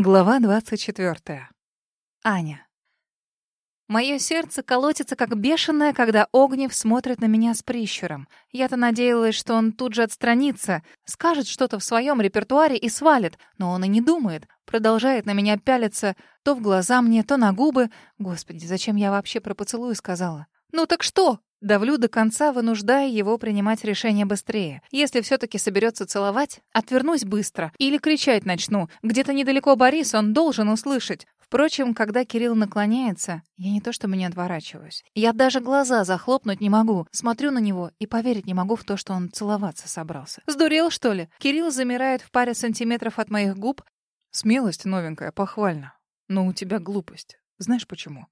Глава 24. Аня. Мое сердце колотится как бешеное, когда Огнев смотрит на меня с прищуром. Я-то надеялась, что он тут же отстранится, скажет что-то в своем репертуаре и свалит, но он и не думает. Продолжает на меня пялиться то в глаза мне, то на губы. Господи, зачем я вообще про поцелуй сказала? «Ну так что?» Давлю до конца, вынуждая его принимать решение быстрее. Если все-таки соберется целовать, отвернусь быстро. Или кричать начну. Где-то недалеко Борис, он должен услышать. Впрочем, когда Кирилл наклоняется, я не то чтобы не отворачиваюсь. Я даже глаза захлопнуть не могу. Смотрю на него и поверить не могу в то, что он целоваться собрался. Сдурел, что ли? Кирилл замирает в паре сантиметров от моих губ. Смелость новенькая, похвально. Но у тебя глупость. Знаешь почему?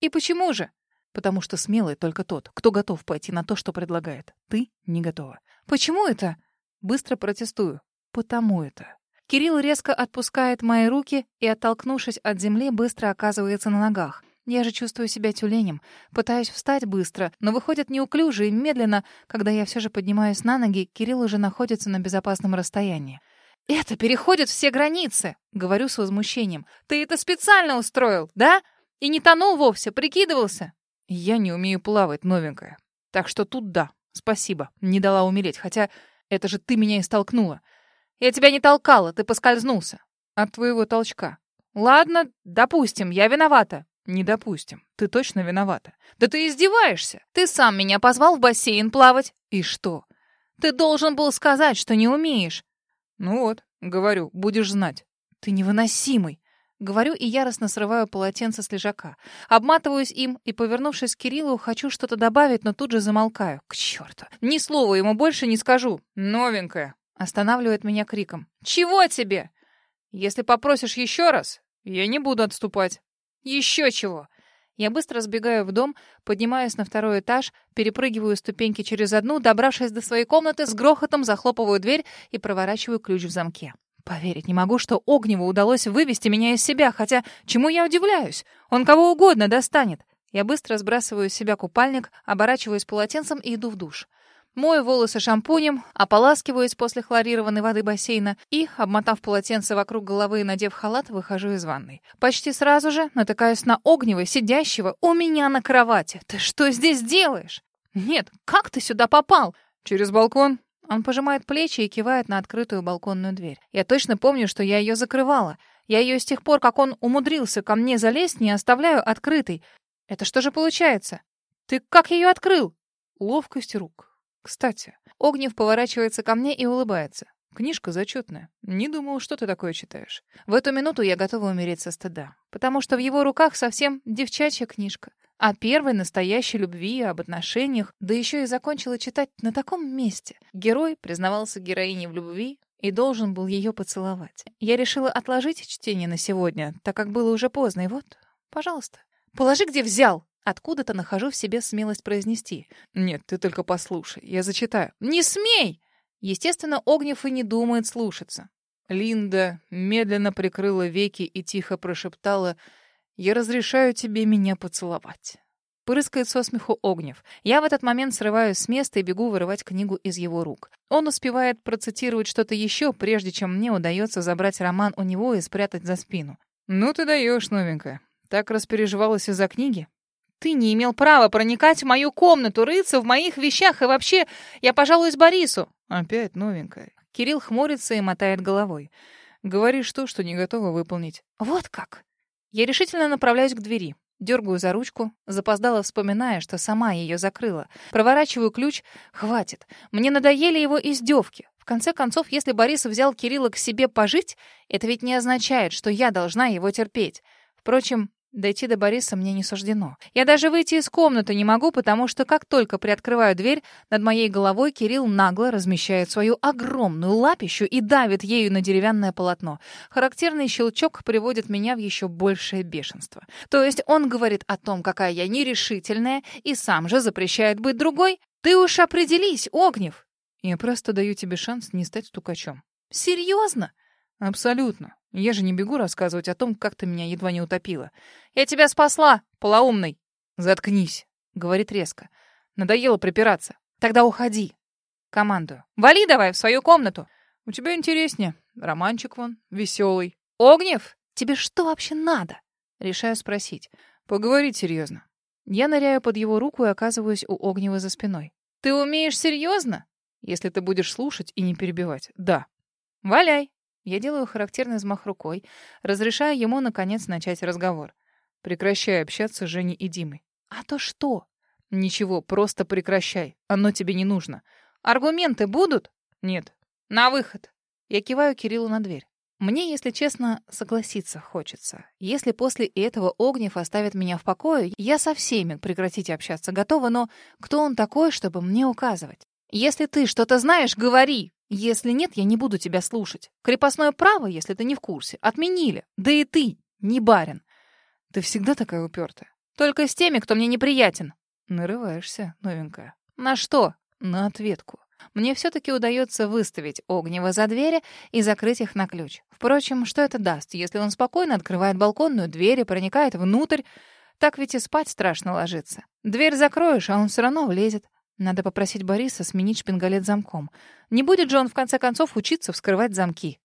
И почему же? Потому что смелый только тот, кто готов пойти на то, что предлагает. Ты не готова. Почему это? Быстро протестую. Потому это. Кирилл резко отпускает мои руки и, оттолкнувшись от земли, быстро оказывается на ногах. Я же чувствую себя тюленем. Пытаюсь встать быстро, но выходит неуклюже и медленно. Когда я все же поднимаюсь на ноги, Кирилл уже находится на безопасном расстоянии. «Это переходит все границы!» — говорю с возмущением. «Ты это специально устроил, да? И не тонул вовсе, прикидывался?» Я не умею плавать, новенькая. Так что тут да, спасибо, не дала умереть, хотя это же ты меня и столкнула. Я тебя не толкала, ты поскользнулся. От твоего толчка. Ладно, допустим, я виновата. Не допустим. Ты точно виновата. Да ты издеваешься. Ты сам меня позвал в бассейн плавать. И что? Ты должен был сказать, что не умеешь. Ну вот, говорю, будешь знать. Ты невыносимый. Говорю и яростно срываю полотенце с лежака. Обматываюсь им и, повернувшись к Кириллу, хочу что-то добавить, но тут же замолкаю. К черту! Ни слова ему больше не скажу. Новенькая. Останавливает меня криком. Чего тебе? Если попросишь еще раз, я не буду отступать. Еще чего? Я быстро сбегаю в дом, поднимаюсь на второй этаж, перепрыгиваю ступеньки через одну, добравшись до своей комнаты, с грохотом захлопываю дверь и проворачиваю ключ в замке. Поверить не могу, что Огневу удалось вывести меня из себя, хотя чему я удивляюсь? Он кого угодно достанет. Я быстро сбрасываю с себя купальник, оборачиваюсь полотенцем и иду в душ. Мою волосы шампунем, ополаскиваюсь после хлорированной воды бассейна и, обмотав полотенце вокруг головы и надев халат, выхожу из ванной. Почти сразу же натыкаюсь на Огнева, сидящего у меня на кровати. «Ты что здесь делаешь?» «Нет, как ты сюда попал?» «Через балкон», он пожимает плечи и кивает на открытую балконную дверь. Я точно помню, что я ее закрывала. Я ее с тех пор, как он умудрился ко мне залезть, не оставляю открытой. Это что же получается? Ты как ее открыл? Ловкость рук. Кстати, Огнев поворачивается ко мне и улыбается. Книжка зачетная. Не думал, что ты такое читаешь. В эту минуту я готова умереть со стыда, потому что в его руках совсем девчачья книжка о первой настоящей любви, об отношениях, да еще и закончила читать на таком месте. Герой признавался героине в любви и должен был ее поцеловать. Я решила отложить чтение на сегодня, так как было уже поздно, и вот, пожалуйста. Положи, где взял. Откуда-то нахожу в себе смелость произнести. Нет, ты только послушай, я зачитаю. Не смей! Естественно, Огнев и не думает слушаться. Линда медленно прикрыла веки и тихо прошептала — я разрешаю тебе меня поцеловать. Прыскает со смеху Огнев. Я в этот момент срываюсь с места и бегу вырывать книгу из его рук. Он успевает процитировать что-то еще, прежде чем мне удается забрать роман у него и спрятать за спину. «Ну ты даешь, новенькая. Так распереживалась из-за книги?» «Ты не имел права проникать в мою комнату, рыться в моих вещах, и вообще я пожалуюсь Борису». «Опять новенькая». Кирилл хмурится и мотает головой. «Говоришь то, что не готова выполнить». «Вот как?» Я решительно направляюсь к двери. Дергаю за ручку, запоздала, вспоминая, что сама ее закрыла. Проворачиваю ключ. Хватит. Мне надоели его издевки. В конце концов, если Борис взял Кирилла к себе пожить, это ведь не означает, что я должна его терпеть. Впрочем, Дойти до Бориса мне не суждено. Я даже выйти из комнаты не могу, потому что как только приоткрываю дверь, над моей головой Кирилл нагло размещает свою огромную лапищу и давит ею на деревянное полотно. Характерный щелчок приводит меня в еще большее бешенство. То есть он говорит о том, какая я нерешительная, и сам же запрещает быть другой? Ты уж определись, Огнев! Я просто даю тебе шанс не стать стукачом. Серьезно? Абсолютно. Я же не бегу рассказывать о том, как ты меня едва не утопила. Я тебя спасла, полоумный. Заткнись, говорит резко. Надоело припираться. Тогда уходи. Командую. Вали давай в свою комнату. У тебя интереснее. Романчик вон, веселый. Огнев, Тебе что вообще надо?» Решаю спросить. «Поговорить серьезно». Я ныряю под его руку и оказываюсь у Огнева за спиной. «Ты умеешь серьезно?» «Если ты будешь слушать и не перебивать, да». «Валяй!» Я делаю характерный взмах рукой, разрешая ему, наконец, начать разговор. Прекращай общаться с Женей и Димой. «А то что?» «Ничего, просто прекращай. Оно тебе не нужно». «Аргументы будут?» «Нет». «На выход». Я киваю Кириллу на дверь. Мне, если честно, согласиться хочется. Если после этого Огнев оставит меня в покое, я со всеми прекратить общаться готова, но кто он такой, чтобы мне указывать? Если ты что-то знаешь, говори. Если нет, я не буду тебя слушать. Крепостное право, если ты не в курсе, отменили. Да и ты, не барин. Ты всегда такая упертая. Только с теми, кто мне неприятен. Нарываешься, новенькая. На что? На ответку. Мне все-таки удается выставить Огнева за двери и закрыть их на ключ. Впрочем, что это даст, если он спокойно открывает балконную дверь и проникает внутрь? Так ведь и спать страшно ложиться. Дверь закроешь, а он все равно влезет. Надо попросить Бориса сменить шпингалет замком. Не будет же он, в конце концов, учиться вскрывать замки.